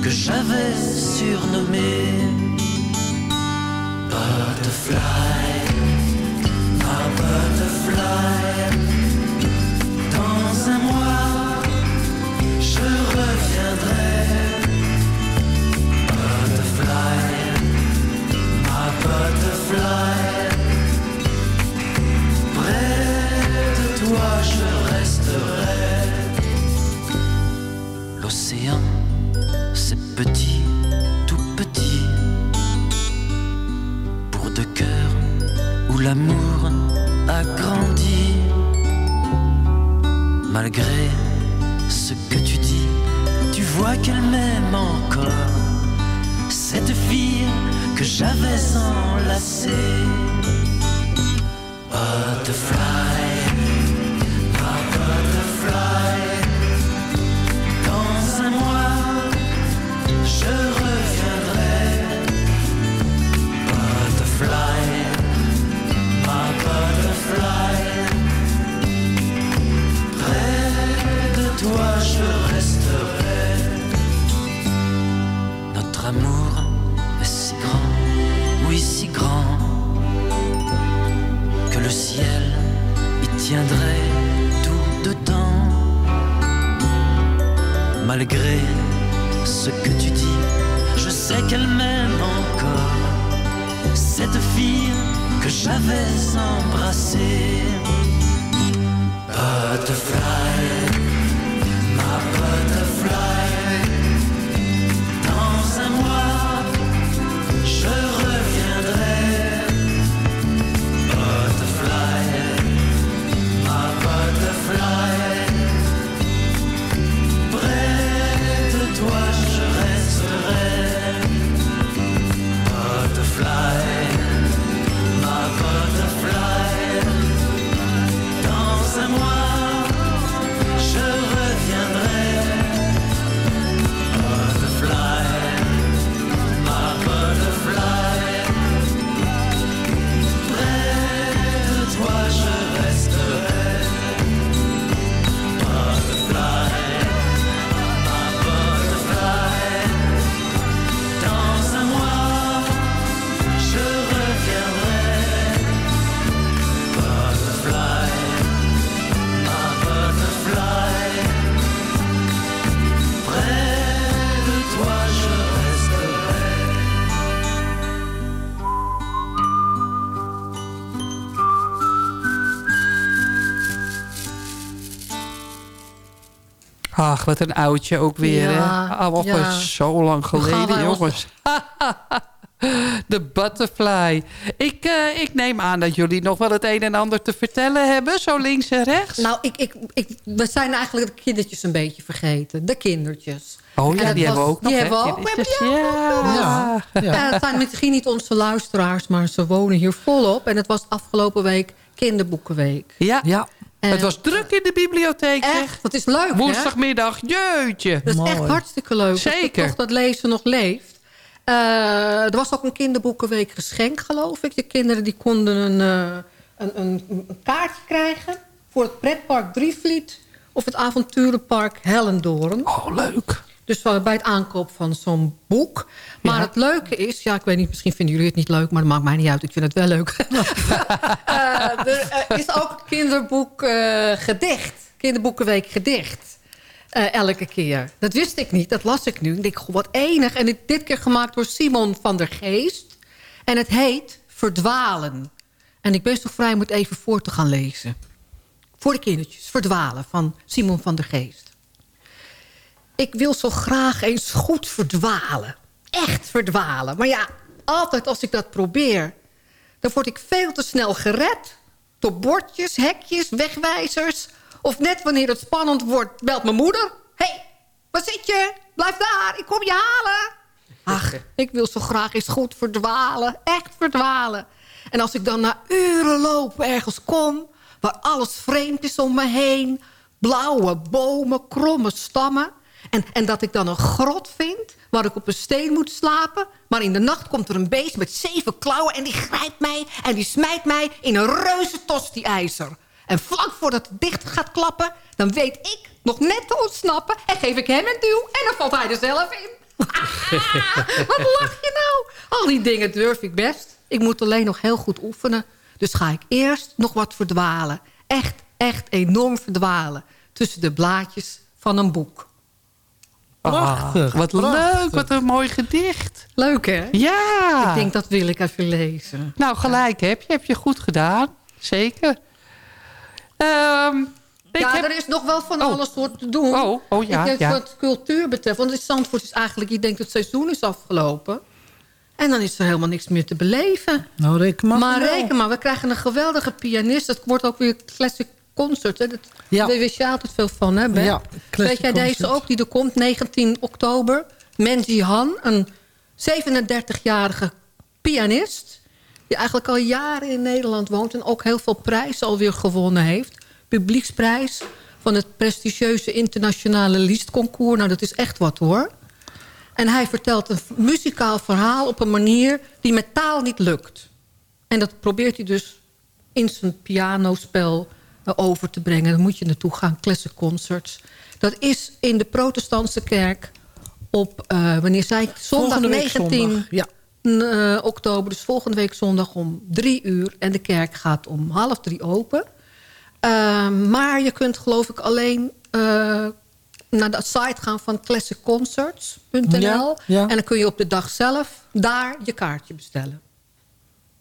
que j'avais surnommée Butterfly, ma butterfly. Petit, tout petit. Pour deux cœurs où l'amour a grandi. Malgré ce que tu dis, tu vois qu'elle m'aime encore. Cette fille que j'avais enlacée. Malgré ce que tu dis, je sais qu'elle m'aime encore. Cette fille que j'avais embrassée. Butterfly, wat een oudje ook weer, Ja, hè? Allemaal ja. zo lang geleden, jongens. De butterfly. Ik, eh, ik neem aan dat jullie nog wel het een en ander te vertellen hebben. Zo links en rechts. Nou, ik, ik, ik, we zijn eigenlijk de kindertjes een beetje vergeten. De kindertjes. Oh ja, die was- hebben we ook nog, Die hebben we ook. We hebben kindertjes. die ook nog. Ja. Ja. Ja. het zijn misschien niet onze luisteraars, maar ze wonen hier volop. En het was afgelopen week kinderboekenweek. Ja, ja. Het was druk in de bibliotheek. Echt, dat is leuk, hè? Woensdagmiddag, jeutje. Dat is echt hartstikke leuk. Zeker. Dat, toch dat lezen nog leeft. Eh, er was ook een kinderboekenweek geschenk, geloof ik. De kinderen die konden een, eh, een, een, een kaartje krijgen... voor het pretpark Drievliet of het avonturenpark Hellendoorn. Oh, leuk. Dus uh, bij het aankoop van zo'n boek. Maar het leuke is... Ja, ik weet niet, misschien vinden jullie het niet leuk... maar dat maakt mij niet uit. Ik vind het wel leuk. Eh, er eh, is ook kinderboek eh, gedicht. Kinderboekenweek gedicht. Elke keer. Dat wist ik niet, dat las ik nu. Ik denk, goh, wat enig. En dit, dit keer gemaakt door Simon van der Geest. En het heet Verdwalen. En ik ben zo vrij om het even voor te gaan lezen. Voor de kindertjes. Verdwalen van Simon van der Geest. Ik wil zo graag eens goed verdwalen. Echt verdwalen. Maar ja, altijd als ik dat probeer... dan word ik veel te snel gered. Door bordjes, hekjes, wegwijzers. Of net wanneer het spannend wordt, belt mijn moeder. Hé, hey, waar zit je? Blijf daar, ik kom je halen. Ach, ik wil zo graag eens goed verdwalen. Echt verdwalen. En als ik dan na uren lopen ergens kom... waar alles vreemd is om me heen... blauwe bomen, kromme stammen... En, en dat ik dan een grot vind waar ik op een steen moet slapen... maar in de nacht komt er een beest met zeven klauwen... en die grijpt mij en die smijt mij in een reuze tosti-ijzer. En vlak voordat het dicht gaat klappen... dan weet ik nog net te ontsnappen... en geef ik hem een duw en dan valt hij er zelf in. Wat lach je nou? Al die dingen durf ik best. Ik moet alleen nog heel goed oefenen. Dus ga ik eerst nog wat verdwalen. Echt, echt enorm verdwalen. Tussen de blaadjes van een boek. Prachtig. wat leuk, wat een mooi gedicht. Leuk, hè? Ja. Ik denk, dat wil ik even lezen. Nou, gelijk heb je. Heb je goed gedaan. Zeker. Ehm, ik ja, heb- er is nog wel van Oh. alles voor te doen. Oh, oh ja, Ik ja. wat cultuur betreft. Want in Zandvoort is eigenlijk... Je denkt het seizoen is afgelopen. En dan is er helemaal niks meer te beleven. Nou, reken maar. Maar reken maar, we krijgen een geweldige pianist. Dat wordt ook weer classic concert. Hè? Dat, Ja. Daar wist je altijd veel van, hè, Ben? Ja, Weet jij deze ook, die er komt, 19 oktober? Menji Han, een 37-jarige pianist... die eigenlijk al jaren in Nederland woont... en ook heel veel prijzen alweer gewonnen heeft. Publieksprijs van het prestigieuze internationale liedconcours. Nou, dat is echt wat, hoor. En hij vertelt een muzikaal verhaal op een manier die met taal niet lukt. En dat probeert hij dus in zijn pianospel over te brengen. Dan moet je naartoe gaan, classic concerts. Dat is in de protestantse kerk op, eh, wanneer zei ik, zondag Volgende week 19 zondag, ja. eh, oktober. Dus volgende week zondag om drie uur. En de kerk gaat om half drie open. Eh, maar je kunt geloof ik alleen naar de site gaan van classicconcerts.nl. Ja, ja. En dan kun je op de dag zelf daar je kaartje bestellen.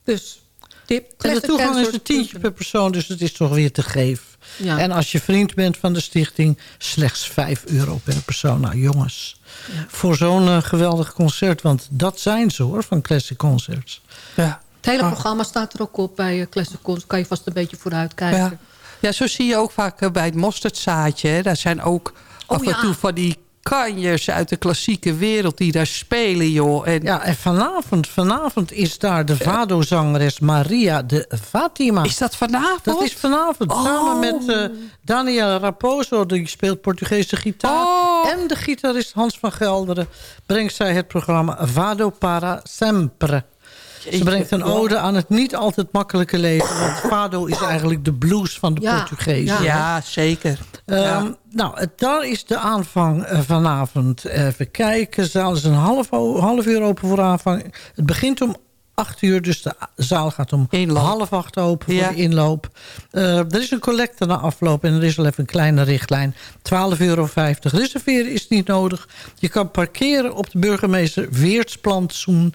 Dus tip. En de toegang is een tientje per persoon, dus het is toch weer te geven. Ja. En als je vriend bent van de stichting, slechts 5 euro per persoon. Nou jongens, voor zo'n eh, geweldig concert, want dat zijn ze hoor, van Classic Concerts. Ja. Het hele programma staat er ook op bij eh, Classic Concerts. Kan je vast een beetje vooruit kijken. Ja. ja, zo zie je ook vaak eh, bij het mosterdzaadje. hè. Daar zijn ook af en ja. toe van die kanjers uit de klassieke wereld die daar spelen, joh. En Ja, en vanavond, vanavond is daar de Vado-zangeres Maria de Fatima. is dat vanavond? Dat is vanavond. Oh. Samen met eh Daniel Raposo, die speelt Portugese gitaar. Oh. En de gitarist Hans van Gelderen brengt zij het programma Vado para sempre. Ze brengt een ode aan het niet altijd makkelijke leven. Want Fado is eigenlijk de blues van de Ja, Portugezen. ja, zeker. Ehm, Ja. Nou, daar is de aanvang eh, vanavond. Even kijken, de zaal is een half, half uur open voor aanvang. Het begint om acht uur, dus de zaal gaat om Inloop. half acht open voor Ja. de inloop. Eh, er is een collecte na afloop en er is al even een kleine richtlijn. 12,50 euro. Reserveren is niet nodig. Je kan parkeren op de burgemeester Weertsplantsoen.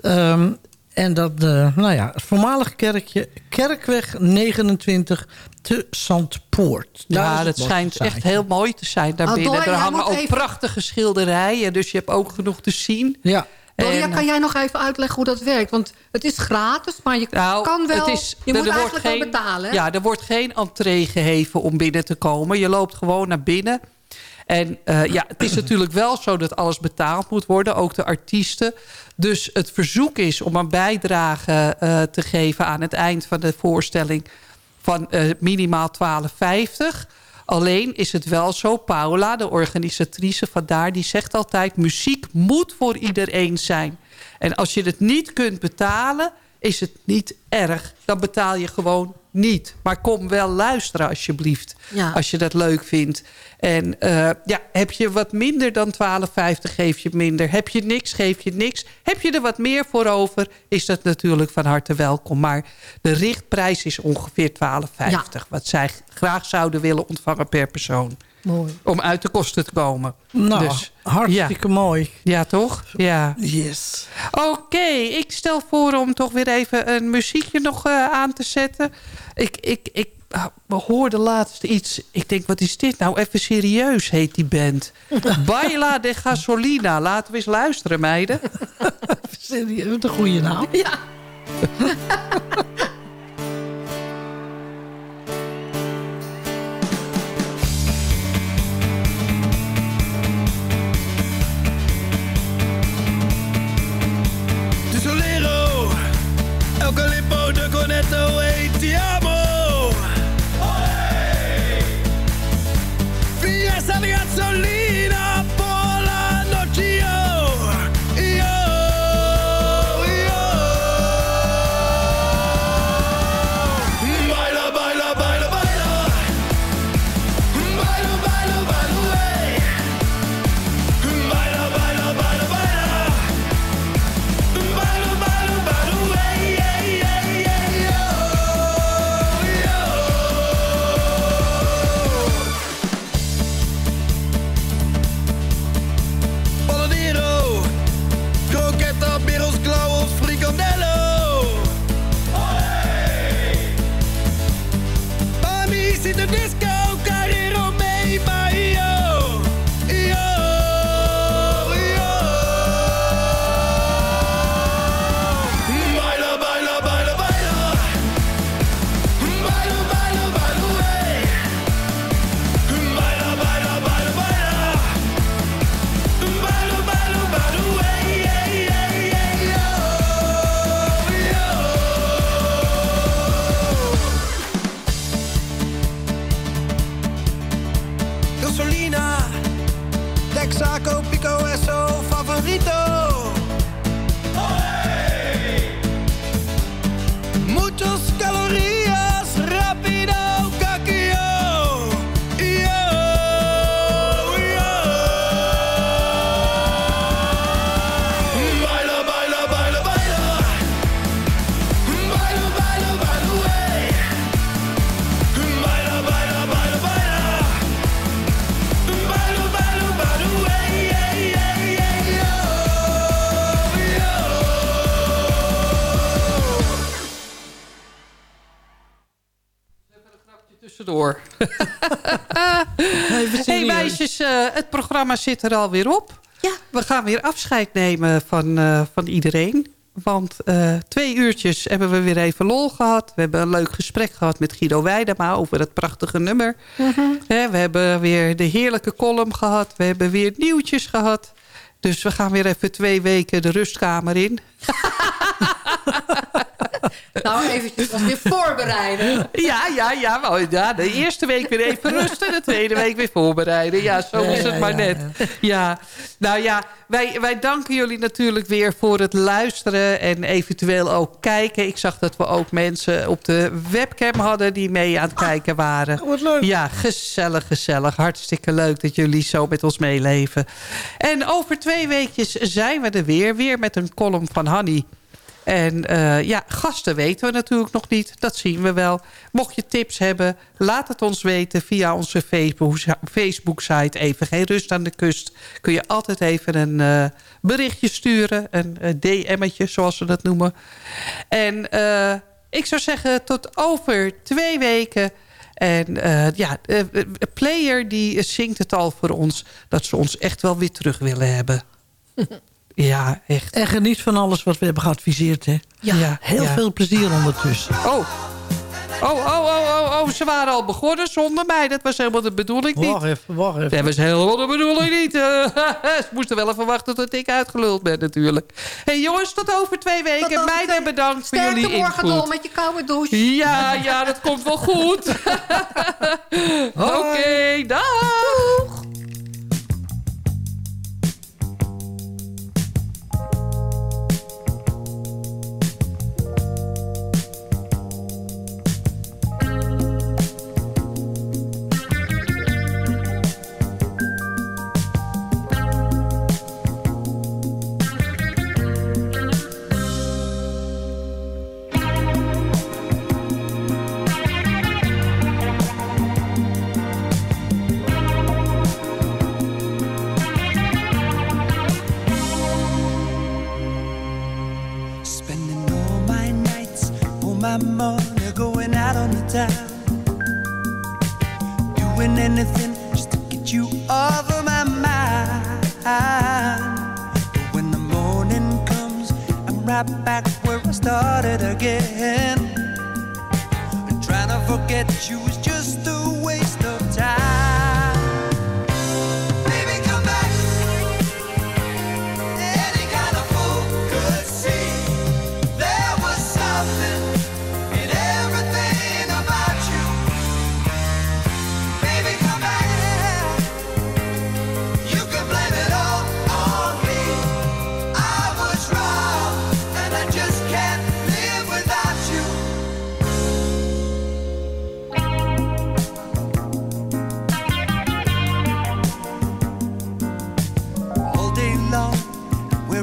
Ehm en dat, eh, nou ja, het voormalige kerkje, Kerkweg 29 te Zandpoort. Ja, het dat schijnt echt heel mooi te zijn daar Ah, binnen. Er hangen ook even- prachtige schilderijen. Dus je hebt ook genoeg te zien. Ja, Doria, En, kan jij nog even uitleggen hoe dat werkt? Want het is gratis, maar je Nou, kan wel... het is, je er- moet er wordt eigenlijk geen, wel betalen. hè? Ja, er wordt geen entree geheven om binnen te komen. Je loopt gewoon naar binnen. En eh, ja, het is natuurlijk wel zo dat alles betaald moet worden. Ook de artiesten. Dus het verzoek is om een bijdrage eh, te geven... aan het eind van de voorstelling van eh, minimaal 12,50. Alleen is het wel zo, Paula, de organisatrice van daar... die zegt altijd, muziek moet voor iedereen zijn. En als je het niet kunt betalen, is het niet erg. Dan betaal je gewoon niet. Maar kom wel luisteren alsjeblieft, Ja. als je dat leuk vindt. En eh, ja, heb je wat minder dan 12,50, geef je minder. Heb je niks, geef je niks. Heb je er wat meer voor over, is dat natuurlijk van harte welkom. Maar de richtprijs is ongeveer 12,50. Wat zij graag zouden willen ontvangen per persoon. Mooi. Om uit de kosten te komen. nou, Dus, hartstikke mooi. Ja, toch? Ja. Yes. Oké, ik stel voor om toch weer even een muziekje nog eh, aan te zetten. Ik, ik, ik we hoorden laatst iets. Ik denk, wat is dit nou? Even serieus heet die band. Baila de Gasolina. Laten we eens luisteren, meiden. Serieus, een goede naam. Ja. programma zit er alweer op. Ja. We gaan weer afscheid nemen van, eh, van iedereen. Want eh, twee uurtjes hebben we weer even lol gehad. We hebben een leuk gesprek gehad met Guido Weidema over het prachtige nummer. Hè, we hebben weer de heerlijke column gehad. We hebben weer nieuwtjes gehad. Dus we gaan weer even twee weken de rustkamer in. Nou, eventjes was weer voorbereiden. Ja, ja, ja, wel, ja. De eerste week weer even rusten. De tweede week weer voorbereiden. Ja, zo is het maar net. Ja, nou ja, wij, wij danken jullie natuurlijk weer voor het luisteren. En eventueel ook kijken. Ik zag dat we ook mensen op de webcam hadden die mee aan het kijken waren. wat leuk. Ja, gezellig, gezellig. Hartstikke leuk dat jullie zo met ons meeleven. En over twee weekjes zijn we er weer. Weer met een column van Hanny. En eh, ja, gasten weten we natuurlijk nog niet. Dat zien we wel. Mocht je tips hebben, laat het ons weten via onze Facebook- Facebook-site. Even geen rust aan de kust. Kun je altijd even een eh, berichtje sturen. Een eh, DM'tje, zoals we dat noemen. En ik zou zeggen, tot over twee weken... En ja, Player die zingt het al voor ons... dat ze ons echt wel weer terug willen hebben. Ja, echt. En geniet van alles wat we hebben geadviseerd. Hè? Ja. Heel Ja. veel plezier ondertussen. Oh. Oh, oh, oh, oh, oh, ze waren al begonnen zonder mij. Dat was helemaal de bedoeling niet. Wacht even, wacht even. Dat was helemaal de bedoeling niet. Eh, ze moesten wel even wachten tot ik uitgeluld ben natuurlijk. hey, jongens, tot over twee weken. Meiden, twee- bedankt voor Sterkte jullie morgen door input. met je koude douche. Ja, ja, dat komt wel goed. Oké, dag.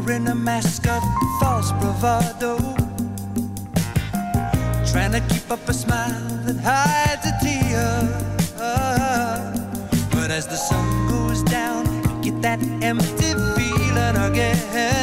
Wearing a mask of false bravado. Trying to keep up a smile that hides a tear. But as the sun goes down, you get that empty feeling again.